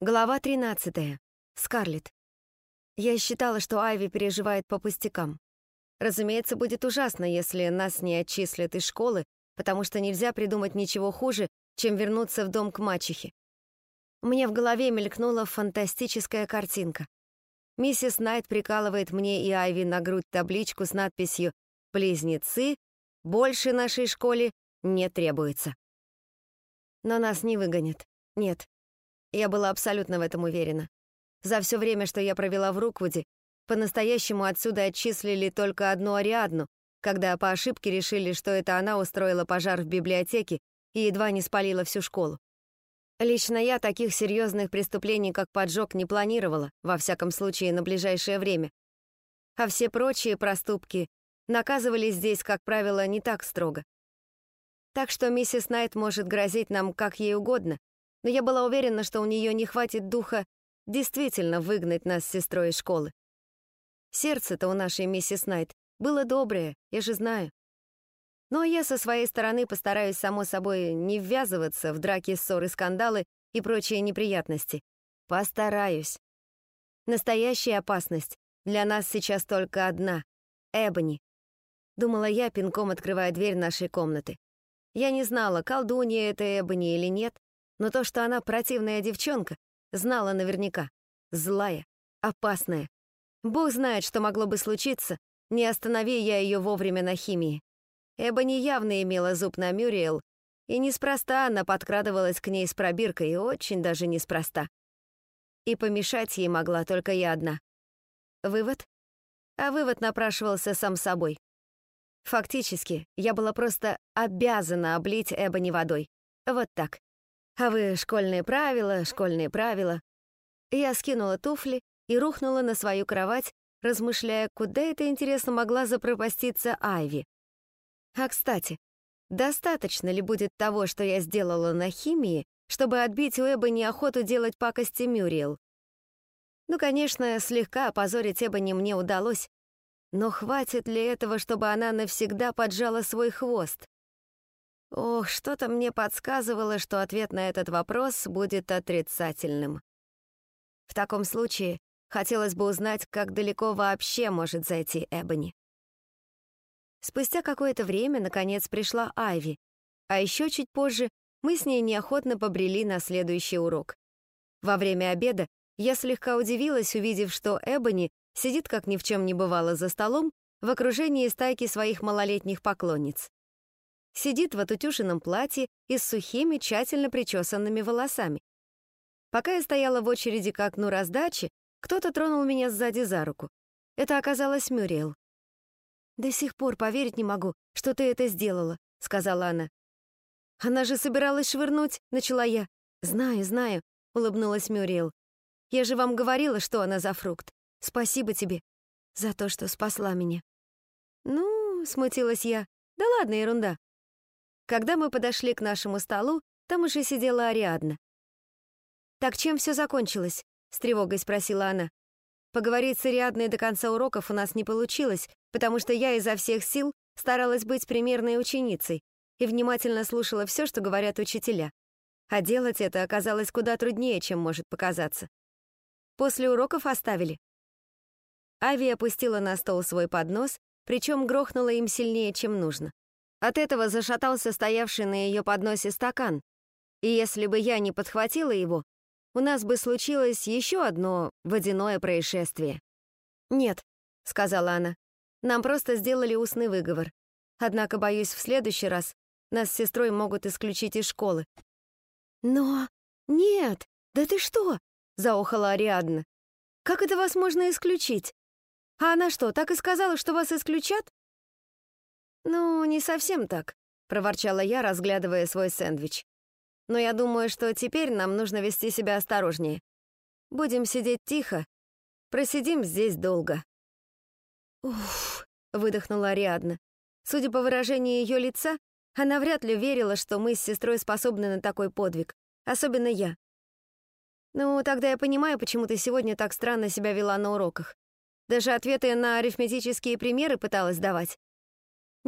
Глава 13. Скарлетт. Я считала, что Айви переживает по пустякам. Разумеется, будет ужасно, если нас не отчислят из школы, потому что нельзя придумать ничего хуже, чем вернуться в дом к мачехе. Меня в голове мелькнула фантастическая картинка. Миссис Найт прикалывает мне и Айви на грудь табличку с надписью «Близнецы, больше нашей школе не требуется». Но нас не выгонят. Нет, я была абсолютно в этом уверена. За все время, что я провела в Руквуде, по-настоящему отсюда отчислили только одну Ариадну, когда по ошибке решили, что это она устроила пожар в библиотеке и едва не спалила всю школу. Лично я таких серьезных преступлений, как поджог, не планировала, во всяком случае, на ближайшее время. А все прочие проступки наказывались здесь, как правило, не так строго. Так что миссис Найт может грозить нам как ей угодно, но я была уверена, что у нее не хватит духа действительно выгнать нас с сестрой из школы. Сердце-то у нашей миссис Найт было доброе, я же знаю. Ну а я со своей стороны постараюсь, само собой, не ввязываться в драки, ссоры, скандалы и прочие неприятности. Постараюсь. Настоящая опасность для нас сейчас только одна — Эбони. Думала я, пинком открывая дверь нашей комнаты. Я не знала, колдунья это Эбони или нет, но то, что она противная девчонка, знала наверняка. Злая, опасная. Бог знает, что могло бы случиться, не останови я ее вовремя на химии. Эбони явно имела зуб на Мюриэл, и неспроста она подкрадывалась к ней с пробиркой, очень даже неспроста. И помешать ей могла только я одна. Вывод? А вывод напрашивался сам собой. Фактически, я была просто обязана облить Эбони водой. Вот так. А вы школьные правила, школьные правила. Я скинула туфли и рухнула на свою кровать, размышляя, куда это, интересно, могла запропаститься Айви. А, кстати, достаточно ли будет того, что я сделала на химии, чтобы отбить у Эбони охоту делать пакости Мюриел? Ну, конечно, слегка опозорить Эбони мне удалось, но хватит ли этого, чтобы она навсегда поджала свой хвост? Ох, что-то мне подсказывало, что ответ на этот вопрос будет отрицательным. В таком случае хотелось бы узнать, как далеко вообще может зайти Эбони. Спустя какое-то время, наконец, пришла Айви, а еще чуть позже мы с ней неохотно побрели на следующий урок. Во время обеда я слегка удивилась, увидев, что Эбони сидит, как ни в чем не бывало, за столом в окружении стайки своих малолетних поклонниц сидит в отутюшенном платье и с сухими, тщательно причесанными волосами. Пока я стояла в очереди к окну раздачи, кто-то тронул меня сзади за руку. Это оказалась Мюрриел. «До сих пор поверить не могу, что ты это сделала», — сказала она. «Она же собиралась швырнуть», — начала я. «Знаю, знаю», — улыбнулась Мюрриел. «Я же вам говорила, что она за фрукт. Спасибо тебе за то, что спасла меня». «Ну», — смутилась я, — «да ладно, ерунда. Когда мы подошли к нашему столу, там уже сидела Ариадна. «Так чем все закончилось?» — с тревогой спросила она. Поговорить с Ариадной до конца уроков у нас не получилось, потому что я изо всех сил старалась быть примерной ученицей и внимательно слушала все, что говорят учителя. А делать это оказалось куда труднее, чем может показаться. После уроков оставили. Ави опустила на стол свой поднос, причем грохнула им сильнее, чем нужно. От этого зашатался стоявший на ее подносе стакан, и если бы я не подхватила его, у нас бы случилось еще одно водяное происшествие. «Нет», — сказала она, — «нам просто сделали устный выговор. Однако, боюсь, в следующий раз нас с сестрой могут исключить из школы». «Но... нет! Да ты что?» — заохала Ариадна. «Как это вас можно исключить? А она что, так и сказала, что вас исключат?» «Ну, не совсем так», — проворчала я, разглядывая свой сэндвич. «Но я думаю, что теперь нам нужно вести себя осторожнее. Будем сидеть тихо, просидим здесь долго». «Уф», — выдохнула Ариадна. Судя по выражению ее лица, она вряд ли верила, что мы с сестрой способны на такой подвиг, особенно я. «Ну, тогда я понимаю, почему ты сегодня так странно себя вела на уроках. Даже ответы на арифметические примеры пыталась давать.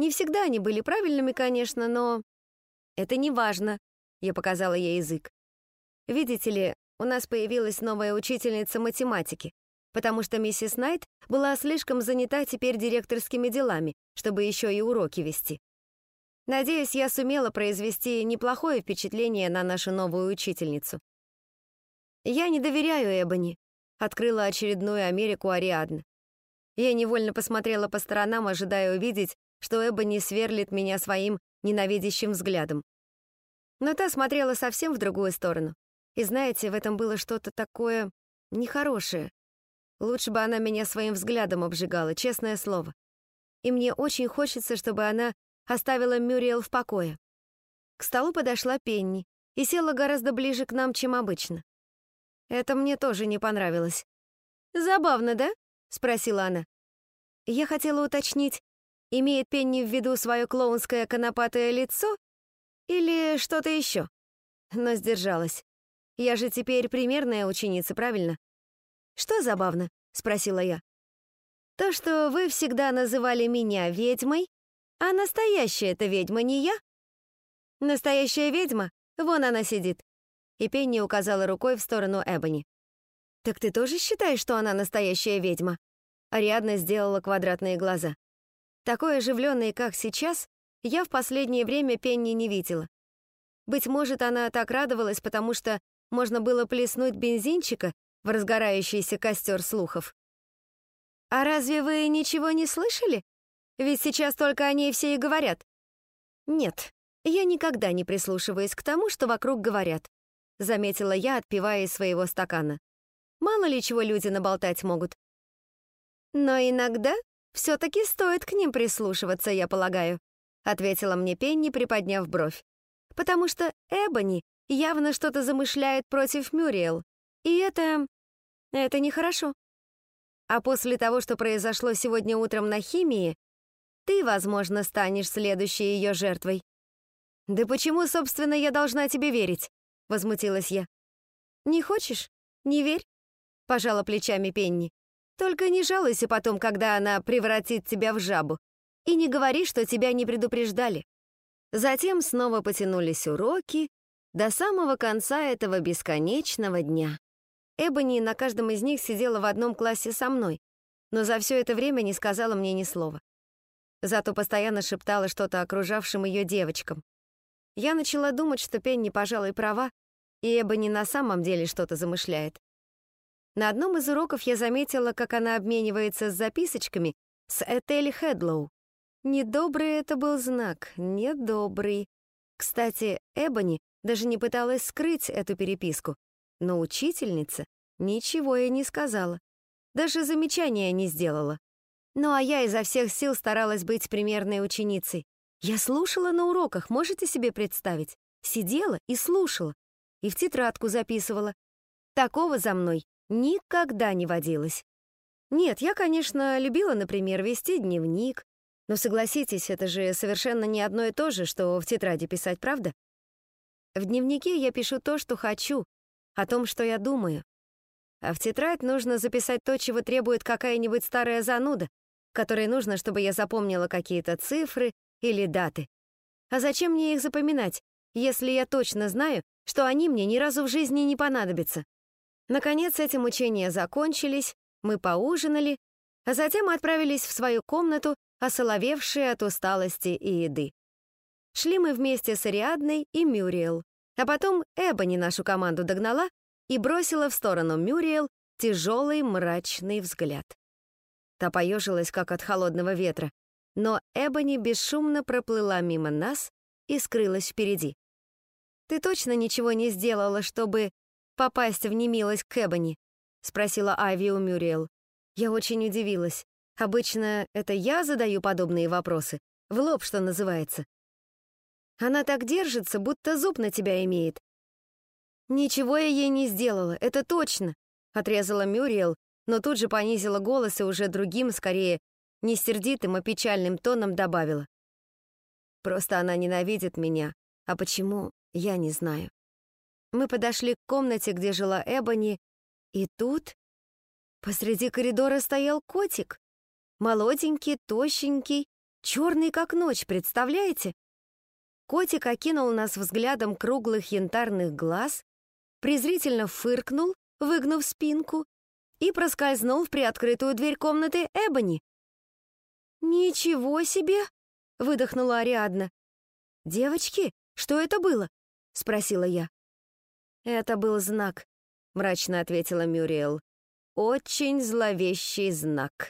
Не всегда они были правильными, конечно, но... Это не важно, я показала ей язык. Видите ли, у нас появилась новая учительница математики, потому что миссис Найт была слишком занята теперь директорскими делами, чтобы еще и уроки вести. Надеюсь, я сумела произвести неплохое впечатление на нашу новую учительницу. «Я не доверяю Эбони», — открыла очередную Америку Ариадна. Я невольно посмотрела по сторонам, ожидая увидеть, что Эбони сверлит меня своим ненавидящим взглядом. Но та смотрела совсем в другую сторону. И знаете, в этом было что-то такое нехорошее. Лучше бы она меня своим взглядом обжигала, честное слово. И мне очень хочется, чтобы она оставила Мюриэл в покое. К столу подошла Пенни и села гораздо ближе к нам, чем обычно. Это мне тоже не понравилось. «Забавно, да?» — спросила она. Я хотела уточнить, имеет Пенни в виду свое клоунское конопатое лицо или что-то еще, но сдержалась. Я же теперь примерная ученица, правильно? Что забавно? спросила я. То, что вы всегда называли меня ведьмой, а настоящая это ведьма не я. Настоящая ведьма, вон она сидит. И Пенни указала рукой в сторону Эбони. Так ты тоже считаешь, что она настоящая ведьма? Ариадна сделала квадратные глаза. Такой оживленной, как сейчас, я в последнее время Пенни не видела. Быть может, она так радовалась, потому что можно было плеснуть бензинчика в разгорающийся костер слухов. «А разве вы ничего не слышали? Ведь сейчас только о ней все и говорят». «Нет, я никогда не прислушиваюсь к тому, что вокруг говорят», заметила я, отпивая из своего стакана. «Мало ли чего люди наболтать могут. Но иногда все-таки стоит к ним прислушиваться, я полагаю, ответила мне Пенни, приподняв бровь. Потому что Эбони явно что-то замышляет против Мюриэл. И это... это нехорошо. А после того, что произошло сегодня утром на химии, ты, возможно, станешь следующей ее жертвой. «Да почему, собственно, я должна тебе верить?» — возмутилась я. «Не хочешь? Не верь?» — пожала плечами Пенни. Только не жалуйся потом, когда она превратит тебя в жабу. И не говори, что тебя не предупреждали. Затем снова потянулись уроки до самого конца этого бесконечного дня. Эбони на каждом из них сидела в одном классе со мной, но за все это время не сказала мне ни слова. Зато постоянно шептала что-то окружавшим ее девочкам. Я начала думать, что Пенни, пожалуй, права, и Эбони на самом деле что-то замышляет. На одном из уроков я заметила, как она обменивается с записочками с Этель Хедлоу. Недобрый это был знак, недобрый. Кстати, Эбони даже не пыталась скрыть эту переписку, но учительница ничего ей не сказала. Даже замечания не сделала. Ну а я изо всех сил старалась быть примерной ученицей. Я слушала на уроках, можете себе представить? Сидела и слушала. И в тетрадку записывала. Такого за мной Никогда не водилось. Нет, я, конечно, любила, например, вести дневник, но согласитесь, это же совершенно не одно и то же, что в тетради писать, правда? В дневнике я пишу то, что хочу, о том, что я думаю. А в тетрадь нужно записать то, чего требует какая-нибудь старая зануда, которой нужно, чтобы я запомнила какие-то цифры или даты. А зачем мне их запоминать, если я точно знаю, что они мне ни разу в жизни не понадобятся? Наконец эти мучения закончились, мы поужинали, а затем отправились в свою комнату, осоловевшие от усталости и еды. Шли мы вместе с Ариадной и Мюриел, а потом Эбони нашу команду догнала и бросила в сторону Мюриел тяжелый мрачный взгляд. Та поежилась, как от холодного ветра, но Эбони бесшумно проплыла мимо нас и скрылась впереди. «Ты точно ничего не сделала, чтобы попасть в немилость к Эбони?» — спросила Айви у Мюриэл. Я очень удивилась. Обычно это я задаю подобные вопросы. В лоб, что называется. Она так держится, будто зуб на тебя имеет. «Ничего я ей не сделала, это точно», — отрезала Мюриэл, но тут же понизила голос и уже другим, скорее, не сердитым, а печальным тоном добавила. «Просто она ненавидит меня, а почему, я не знаю». Мы подошли к комнате, где жила Эбони, и тут посреди коридора стоял котик. Молоденький, тощенький, черный как ночь, представляете? Котик окинул нас взглядом круглых янтарных глаз, презрительно фыркнул, выгнув спинку, и проскользнул в приоткрытую дверь комнаты Эбони. «Ничего себе!» — выдохнула Ариадна. «Девочки, что это было?» — спросила я. «Это был знак», — мрачно ответила Мюриэл. «Очень зловещий знак».